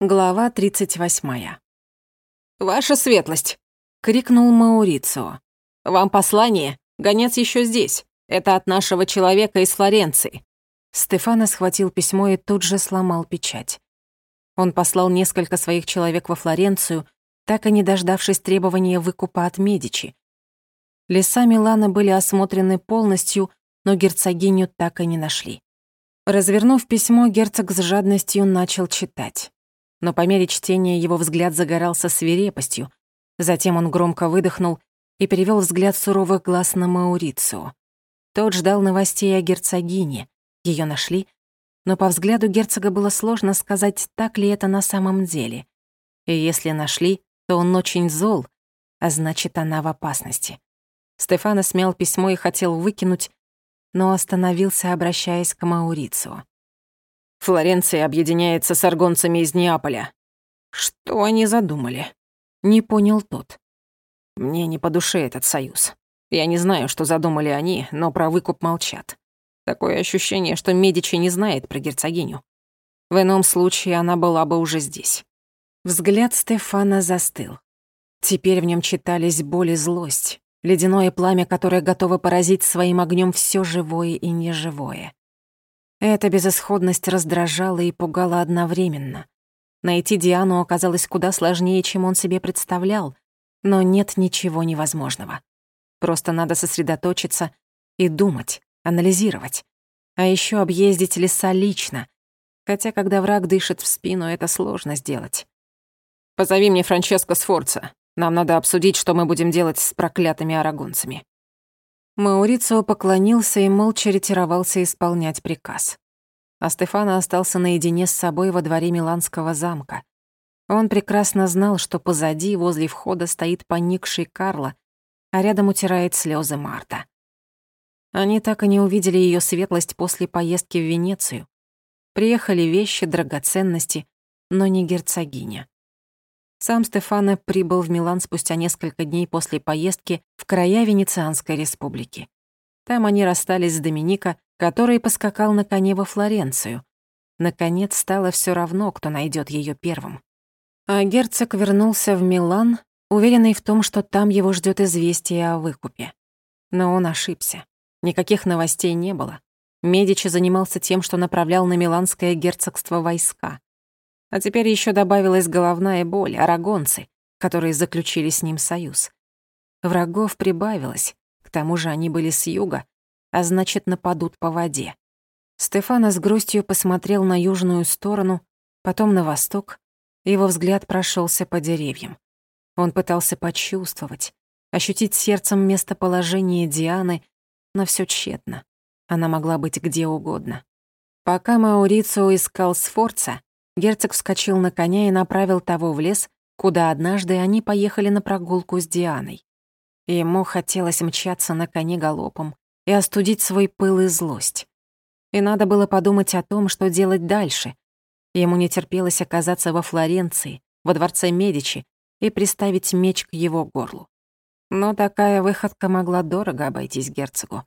Глава 38. «Ваша светлость!» — крикнул Маурицио. «Вам послание? Гонец еще здесь. Это от нашего человека из Флоренции». Стефано схватил письмо и тут же сломал печать. Он послал несколько своих человек во Флоренцию, так и не дождавшись требования выкупа от Медичи. Леса Милана были осмотрены полностью, но герцогиню так и не нашли. Развернув письмо, герцог с жадностью начал читать но по мере чтения его взгляд загорался свирепостью. Затем он громко выдохнул и перевел взгляд суровых глаз на Маурицио. Тот ждал новостей о герцогине. Ее нашли, но по взгляду герцога было сложно сказать, так ли это на самом деле. И если нашли, то он очень зол, а значит, она в опасности. Стефано смял письмо и хотел выкинуть, но остановился, обращаясь к Маурицио. Флоренция объединяется с аргонцами из Неаполя. Что они задумали? Не понял тот. Мне не по душе этот союз. Я не знаю, что задумали они, но про выкуп молчат. Такое ощущение, что Медичи не знает про герцогиню. В ином случае она была бы уже здесь. Взгляд Стефана застыл. Теперь в нем читались боль и злость, ледяное пламя, которое готово поразить своим огнем все живое и неживое. Эта безысходность раздражала и пугала одновременно. Найти Диану оказалось куда сложнее, чем он себе представлял, но нет ничего невозможного. Просто надо сосредоточиться и думать, анализировать. А еще объездить леса лично, хотя когда враг дышит в спину, это сложно сделать. «Позови мне Франческо Сфорца. Нам надо обсудить, что мы будем делать с проклятыми арагонцами». Маурицио поклонился и молча ретировался исполнять приказ. А Стефано остался наедине с собой во дворе Миланского замка. Он прекрасно знал, что позади, возле входа, стоит поникший Карло, а рядом утирает слезы Марта. Они так и не увидели ее светлость после поездки в Венецию. Приехали вещи, драгоценности, но не герцогиня. Сам Стефано прибыл в Милан спустя несколько дней после поездки в края Венецианской республики. Там они расстались с Доминика, который поскакал на коне во Флоренцию. Наконец стало все равно, кто найдет ее первым. А герцог вернулся в Милан, уверенный в том, что там его ждет известие о выкупе. Но он ошибся. Никаких новостей не было. Медичи занимался тем, что направлял на Миланское герцогство войска. А теперь еще добавилась головная боль, арагонцы, которые заключили с ним союз. Врагов прибавилось, к тому же они были с юга, а значит, нападут по воде. Стефана с грустью посмотрел на южную сторону, потом на восток, его взгляд прошелся по деревьям. Он пытался почувствовать, ощутить сердцем местоположение Дианы, но все тщетно. Она могла быть где угодно. Пока Маурицио искал Сфорца, Герцог вскочил на коня и направил того в лес, куда однажды они поехали на прогулку с Дианой. Ему хотелось мчаться на коне галопом и остудить свой пыл и злость. И надо было подумать о том, что делать дальше. Ему не терпелось оказаться во Флоренции, во дворце Медичи, и приставить меч к его горлу. Но такая выходка могла дорого обойтись герцогу.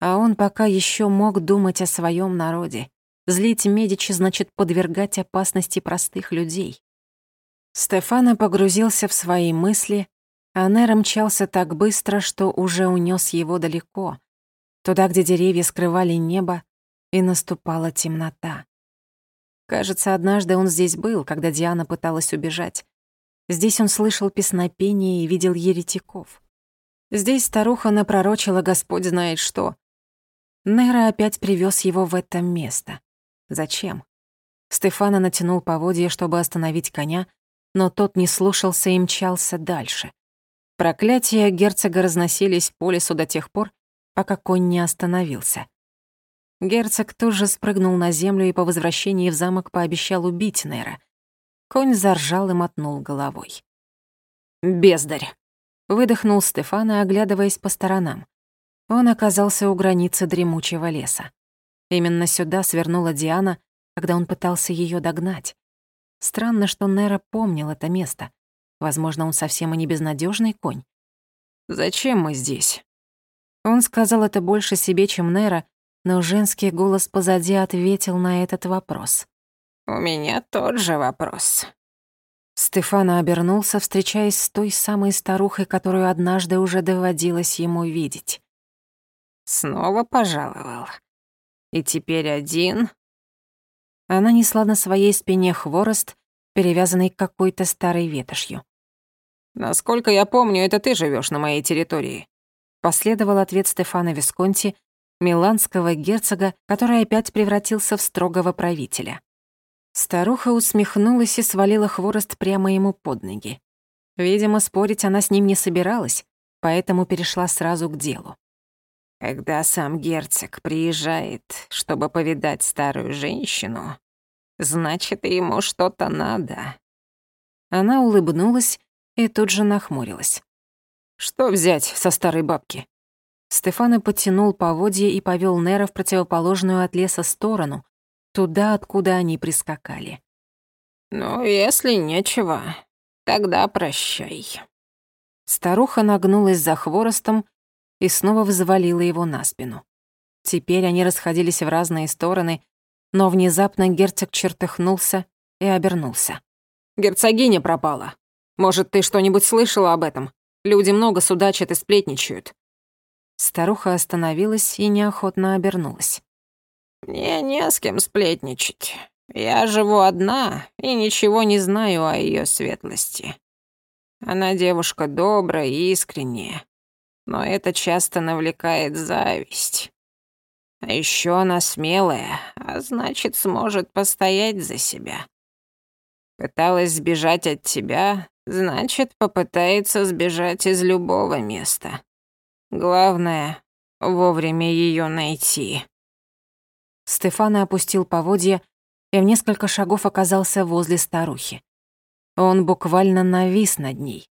А он пока еще мог думать о своем народе Злить Медичи значит подвергать опасности простых людей. Стефано погрузился в свои мысли, а Нера мчался так быстро, что уже унес его далеко, туда, где деревья скрывали небо, и наступала темнота. Кажется, однажды он здесь был, когда Диана пыталась убежать. Здесь он слышал песнопение и видел еретиков. Здесь старуха напророчила Господь знает что. Нера опять привез его в это место. Зачем? Стефана натянул поводья, чтобы остановить коня, но тот не слушался и мчался дальше. Проклятия герцога разносились по лесу до тех пор, пока конь не остановился. Герцог тоже спрыгнул на землю и по возвращении в замок пообещал убить Нера. Конь заржал и мотнул головой. «Бездарь!» — выдохнул Стефана, оглядываясь по сторонам. Он оказался у границы дремучего леса. Именно сюда свернула Диана, когда он пытался ее догнать. Странно, что Нера помнил это место. Возможно, он совсем и не безнадежный конь. «Зачем мы здесь?» Он сказал это больше себе, чем Нера, но женский голос позади ответил на этот вопрос. У меня тот же вопрос. Стефана обернулся, встречаясь с той самой старухой, которую однажды уже доводилось ему видеть. Снова пожаловал. И теперь один. Она несла на своей спине хворост, перевязанный какой-то старой ветошью. «Насколько я помню, это ты живешь на моей территории», Последовал ответ Стефана Висконти, миланского герцога, который опять превратился в строгого правителя. Старуха усмехнулась и свалила хворост прямо ему под ноги. Видимо, спорить она с ним не собиралась, поэтому перешла сразу к делу. Когда сам герцог приезжает, чтобы повидать старую женщину, значит, ему что-то надо. Она улыбнулась и тут же нахмурилась. Что взять со старой бабки? Стефана подтянул поводья и повел Нера в противоположную от леса сторону, туда, откуда они прискакали. «Ну, если нечего, тогда прощай». Старуха нагнулась за хворостом и снова взвалила его на спину. Теперь они расходились в разные стороны, но внезапно герцог чертыхнулся и обернулся. «Герцогиня пропала. Может, ты что-нибудь слышала об этом? Люди много судачат и сплетничают». Старуха остановилась и неохотно обернулась. «Мне не с кем сплетничать. Я живу одна и ничего не знаю о ее светлости. Она девушка добрая и искренняя, но это часто навлекает зависть. А еще она смелая, а значит, сможет постоять за себя. Пыталась сбежать от тебя, значит, попытается сбежать из любого места. Главное — вовремя ее найти». Стефана опустил поводья и в несколько шагов оказался возле старухи. Он буквально навис над ней.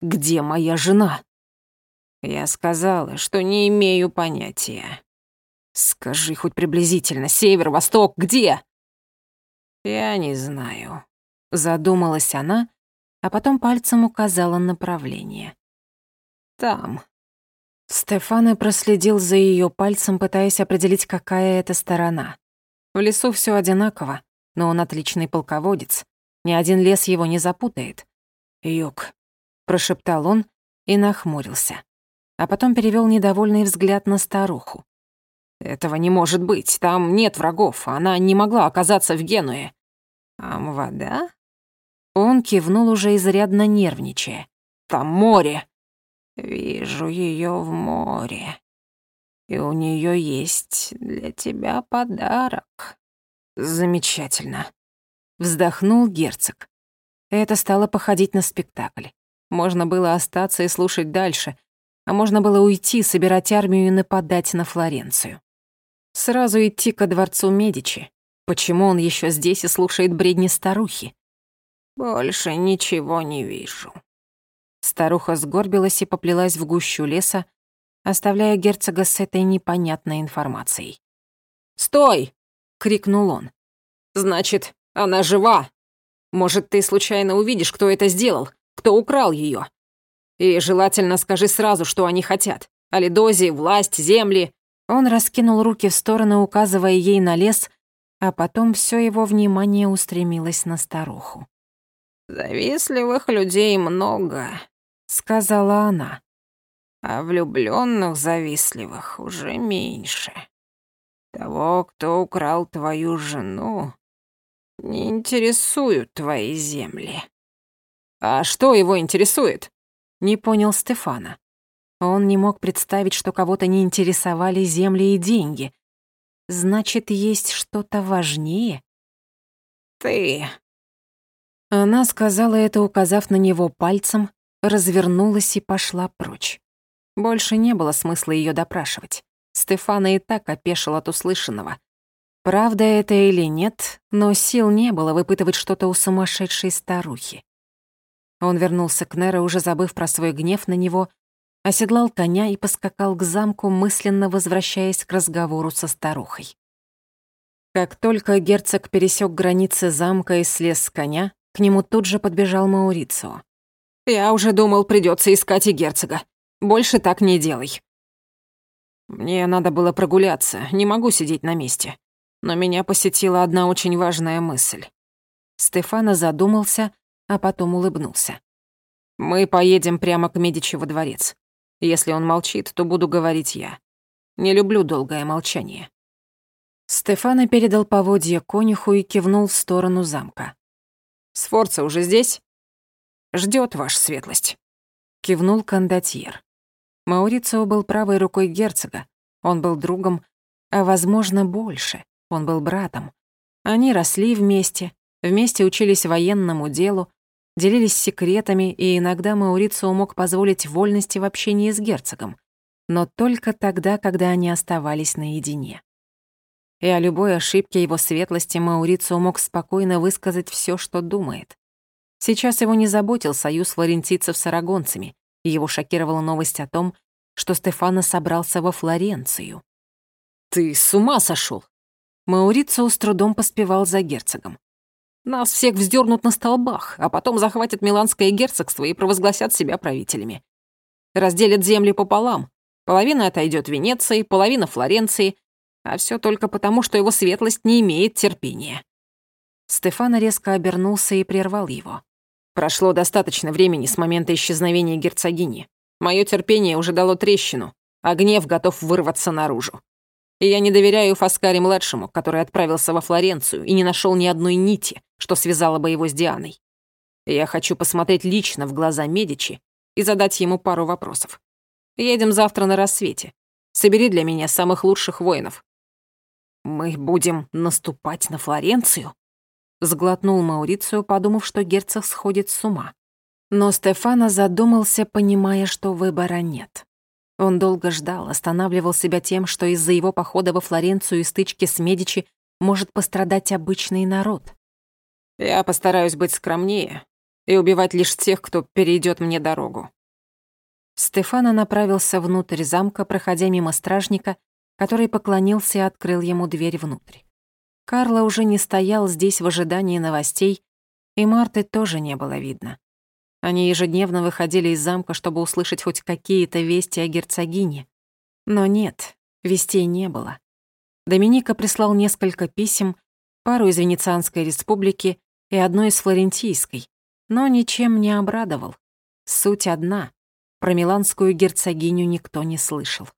«Где моя жена?» «Я сказала, что не имею понятия». «Скажи хоть приблизительно, север, восток, где?» «Я не знаю», — задумалась она, а потом пальцем указала направление. «Там». Стефана проследил за ее пальцем, пытаясь определить, какая это сторона. В лесу все одинаково, но он отличный полководец. Ни один лес его не запутает. «Юг», — прошептал он и нахмурился. А потом перевел недовольный взгляд на старуху. «Этого не может быть, там нет врагов, она не могла оказаться в Генуе». «Там вода?» Он кивнул уже изрядно нервничая. «Там море!» «Вижу ее в море. И у нее есть для тебя подарок». «Замечательно», — вздохнул герцог. Это стало походить на спектакль. Можно было остаться и слушать дальше, а можно было уйти, собирать армию и нападать на Флоренцию. Сразу идти ко дворцу Медичи. Почему он еще здесь и слушает бредни старухи? «Больше ничего не вижу». Старуха сгорбилась и поплелась в гущу леса, оставляя герцога с этой непонятной информацией. «Стой!» — крикнул он. «Значит, она жива! Может, ты случайно увидишь, кто это сделал, кто украл ее? И желательно скажи сразу, что они хотят. Алидози, власть, земли». Он раскинул руки в стороны, указывая ей на лес, а потом все его внимание устремилось на старуху. «Завистливых людей много», — сказала она. «А влюбленных завистливых уже меньше. Того, кто украл твою жену, не интересуют твои земли». «А что его интересует?» — не понял Стефана. Он не мог представить, что кого-то не интересовали земли и деньги. Значит, есть что-то важнее? «Ты она сказала это, указав на него пальцем, развернулась и пошла прочь. Больше не было смысла ее допрашивать. Стефана и так опешил от услышанного. Правда это или нет, но сил не было выпытывать что-то у сумасшедшей старухи. Он вернулся к Неро, уже забыв про свой гнев на него, оседлал коня и поскакал к замку, мысленно возвращаясь к разговору со старухой. Как только герцог пересек границы замка и слез с коня, к нему тут же подбежал Маурицио. «Я уже думал, придется искать и герцога. Больше так не делай». «Мне надо было прогуляться, не могу сидеть на месте. но меня посетила одна очень важная мысль. Стефано задумался, а потом улыбнулся. Мы поедем прямо к Медичи во дворец. Если он молчит, то буду говорить я. Не люблю долгое молчание. Стефано передал поводья конюху и кивнул в сторону замка. «Сфорца уже здесь?» Ждет ваша светлость», — кивнул кондотьер. Маурицио был правой рукой герцога. Он был другом, а, возможно, больше. Он был братом. Они росли вместе, вместе учились военному делу, делились секретами, и иногда Маурицио мог позволить вольности в общении с герцогом, но только тогда, когда они оставались наедине. И о любой ошибке его светлости Маурицио мог спокойно высказать все, что думает. Сейчас его не заботил союз флорентийцев с арагонцами, и его шокировала новость о том, что Стефано собрался во Флоренцию. «Ты с ума сошел! Маурицио с трудом поспевал за герцогом. Нас всех вздернут на столбах, а потом захватят Миланское герцогство и провозгласят себя правителями. Разделят земли пополам. Половина отойдет Венеции, половина Флоренции, а все только потому, что его светлость не имеет терпения. Стефано резко обернулся и прервал его. Прошло достаточно времени с момента исчезновения герцогини. Мое терпение уже дало трещину, а гнев готов вырваться наружу. И я не доверяю Фаскаре-младшему, который отправился во Флоренцию и не нашел ни одной нити, что связало бы его с Дианой. Я хочу посмотреть лично в глаза Медичи и задать ему пару вопросов. Едем завтра на рассвете. Собери для меня самых лучших воинов. Мы будем наступать на Флоренцию? Сглотнул Маурицио, подумав, что герцог сходит с ума. Но Стефано задумался, понимая, что выбора нет. Он долго ждал, останавливал себя тем, что из-за его похода во Флоренцию и стычки с Медичи может пострадать обычный народ. «Я постараюсь быть скромнее и убивать лишь тех, кто перейдет мне дорогу». Стефано направился внутрь замка, проходя мимо стражника, который поклонился и открыл ему дверь внутрь. Карло уже не стоял здесь в ожидании новостей, и Марты тоже не было видно. Они ежедневно выходили из замка, чтобы услышать хоть какие-то вести о герцогине. Но нет, вестей не было. Доминика прислал несколько писем, пару из Венецианской республики и одно из Флорентийской, но ничем не обрадовал. Суть одна — про миланскую герцогиню никто не слышал.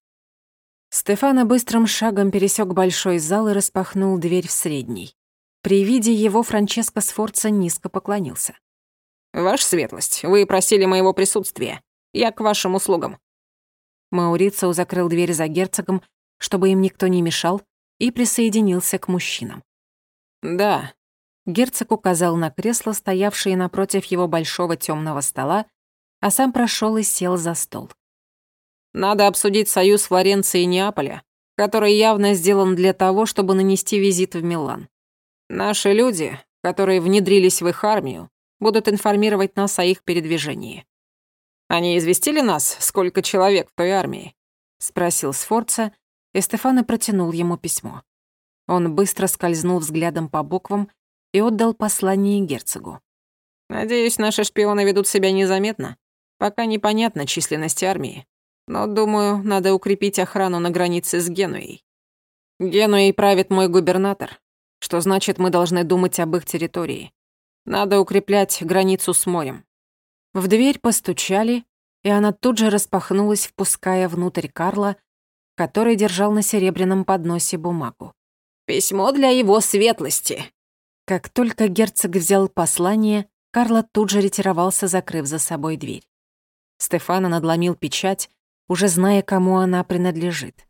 Стефано быстрым шагом пересек большой зал и распахнул дверь в средний. При виде его Франческо Сфорца низко поклонился. «Ваша светлость, вы просили моего присутствия. Я к вашим услугам». Маурицио закрыл дверь за герцогом, чтобы им никто не мешал, и присоединился к мужчинам. «Да». Герцог указал на кресло, стоявшее напротив его большого темного стола, а сам прошел и сел за стол. «Надо обсудить союз Флоренции и Неаполя, который явно сделан для того, чтобы нанести визит в Милан. Наши люди, которые внедрились в их армию, будут информировать нас о их передвижении. Они известили нас, сколько человек в той армии?» — спросил Сфорца, и Стефано протянул ему письмо. Он быстро скользнул взглядом по буквам и отдал послание герцогу. «Надеюсь, наши шпионы ведут себя незаметно. Пока непонятна численность армии. Но, думаю, надо укрепить охрану на границе с Генуей. Генуей правит мой губернатор, что значит, мы должны думать об их территории. Надо укреплять границу с морем. В дверь постучали, и она тут же распахнулась, впуская внутрь Карла, который держал на серебряном подносе бумагу. «Письмо для его светлости». Как только герцог взял послание, Карло тут же ретировался, закрыв за собой дверь. Стефано надломил печать, уже зная, кому она принадлежит.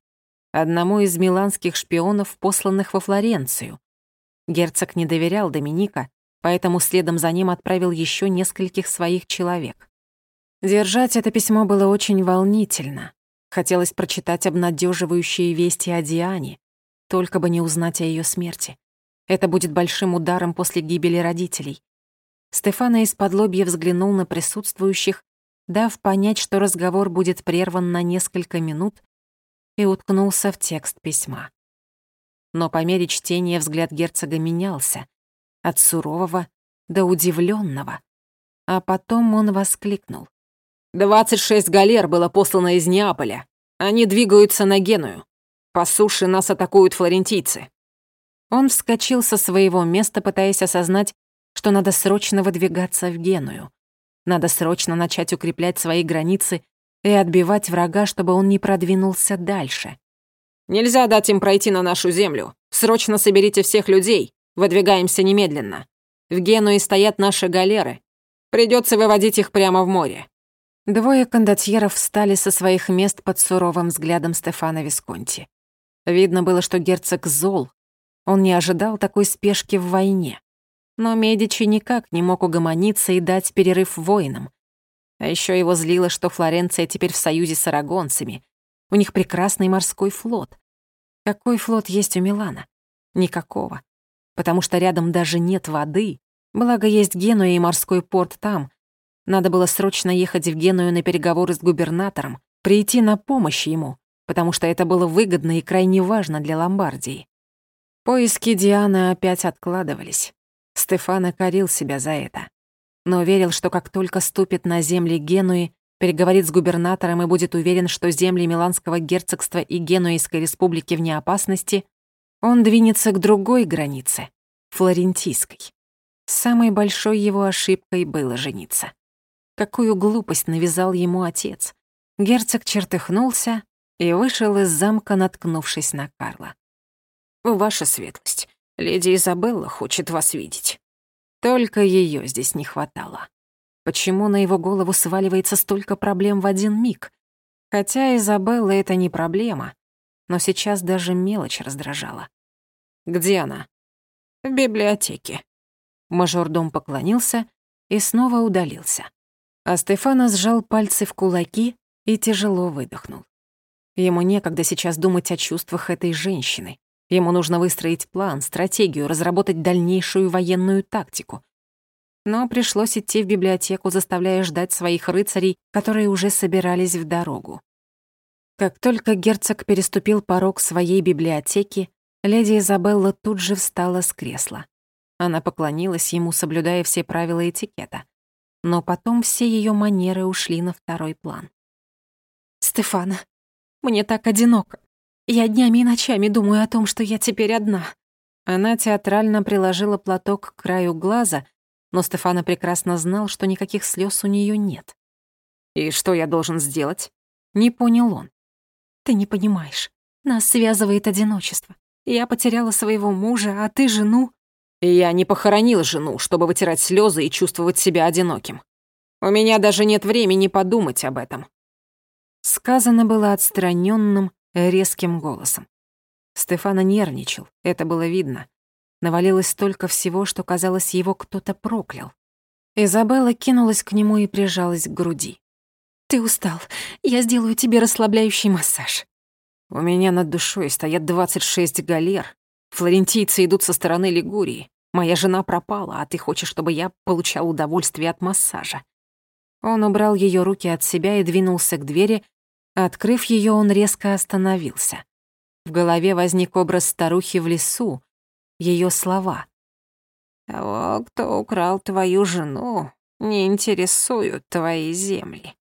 Одному из миланских шпионов, посланных во Флоренцию. Герцог не доверял Доминика, поэтому следом за ним отправил еще нескольких своих человек. Держать это письмо было очень волнительно. Хотелось прочитать обнадеживающие вести о Диане, только бы не узнать о ее смерти. Это будет большим ударом после гибели родителей. Стефана из-под лобья взглянул на присутствующих, дав понять, что разговор будет прерван на несколько минут, и уткнулся в текст письма. Но по мере чтения взгляд герцога менялся, от сурового до удивленного. А потом он воскликнул. «Двадцать шесть галер было послано из Неаполя. Они двигаются на Геную. По суше нас атакуют флорентийцы». Он вскочил со своего места, пытаясь осознать, что надо срочно выдвигаться в Геную. Надо срочно начать укреплять свои границы и отбивать врага, чтобы он не продвинулся дальше. «Нельзя дать им пройти на нашу землю. Срочно соберите всех людей. Выдвигаемся немедленно. В Генуе стоят наши галеры. Придется выводить их прямо в море». Двое кондотьеров встали со своих мест под суровым взглядом Стефана Висконти. Видно было, что герцог зол. Он не ожидал такой спешки в войне. Но Медичи никак не мог угомониться и дать перерыв воинам. А еще его злило, что Флоренция теперь в союзе с арагонцами. У них прекрасный морской флот. Какой флот есть у Милана? Никакого. Потому что рядом даже нет воды. Благо есть Генуя и морской порт там. Надо было срочно ехать в Геную на переговоры с губернатором, прийти на помощь ему, потому что это было выгодно и крайне важно для Ломбардии. Поиски Дианы опять откладывались. Стефано корил себя за это. Но верил, что как только ступит на земли Генуи, переговорит с губернатором и будет уверен, что земли Миланского герцогства и Генуэзской республики вне опасности, он двинется к другой границе, флорентийской. Самой большой его ошибкой было жениться. Какую глупость навязал ему отец. Герцог чертыхнулся и вышел из замка, наткнувшись на Карла. «Ваша светлость, леди Изабелла хочет вас видеть». Только ее здесь не хватало. Почему на его голову сваливается столько проблем в один миг? Хотя Изабелла — это не проблема, но сейчас даже мелочь раздражала. «Где она?» «В библиотеке». Мажордом поклонился и снова удалился. А Стефана сжал пальцы в кулаки и тяжело выдохнул. Ему некогда сейчас думать о чувствах этой женщины. Ему нужно выстроить план, стратегию, разработать дальнейшую военную тактику. Но пришлось идти в библиотеку, заставляя ждать своих рыцарей, которые уже собирались в дорогу. Как только герцог переступил порог своей библиотеки, леди Изабелла тут же встала с кресла. Она поклонилась ему, соблюдая все правила этикета но потом все ее манеры ушли на второй план. «Стефана, мне так одиноко. Я днями и ночами думаю о том, что я теперь одна». Она театрально приложила платок к краю глаза, но Стефана прекрасно знал, что никаких слез у нее нет. «И что я должен сделать?» Не понял он. «Ты не понимаешь. Нас связывает одиночество. Я потеряла своего мужа, а ты жену. Я не похоронил жену, чтобы вытирать слезы и чувствовать себя одиноким. У меня даже нет времени подумать об этом. Сказано было отстраненным, резким голосом. Стефана нервничал, это было видно. Навалилось столько всего, что, казалось, его кто-то проклял. Изабелла кинулась к нему и прижалась к груди. «Ты устал. Я сделаю тебе расслабляющий массаж». У меня над душой стоят 26 галер, Флорентийцы идут со стороны Лигурии. Моя жена пропала, а ты хочешь, чтобы я получал удовольствие от массажа». Он убрал ее руки от себя и двинулся к двери. Открыв ее, он резко остановился. В голове возник образ старухи в лесу, ее слова. «Того, кто украл твою жену, не интересуют твои земли».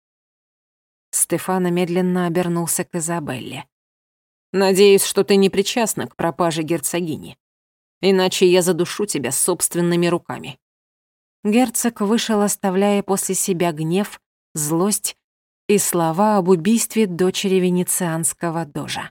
Стефана медленно обернулся к Изабелле. Надеюсь, что ты не причастна к пропаже герцогини. Иначе я задушу тебя собственными руками». Герцог вышел, оставляя после себя гнев, злость и слова об убийстве дочери венецианского дожа.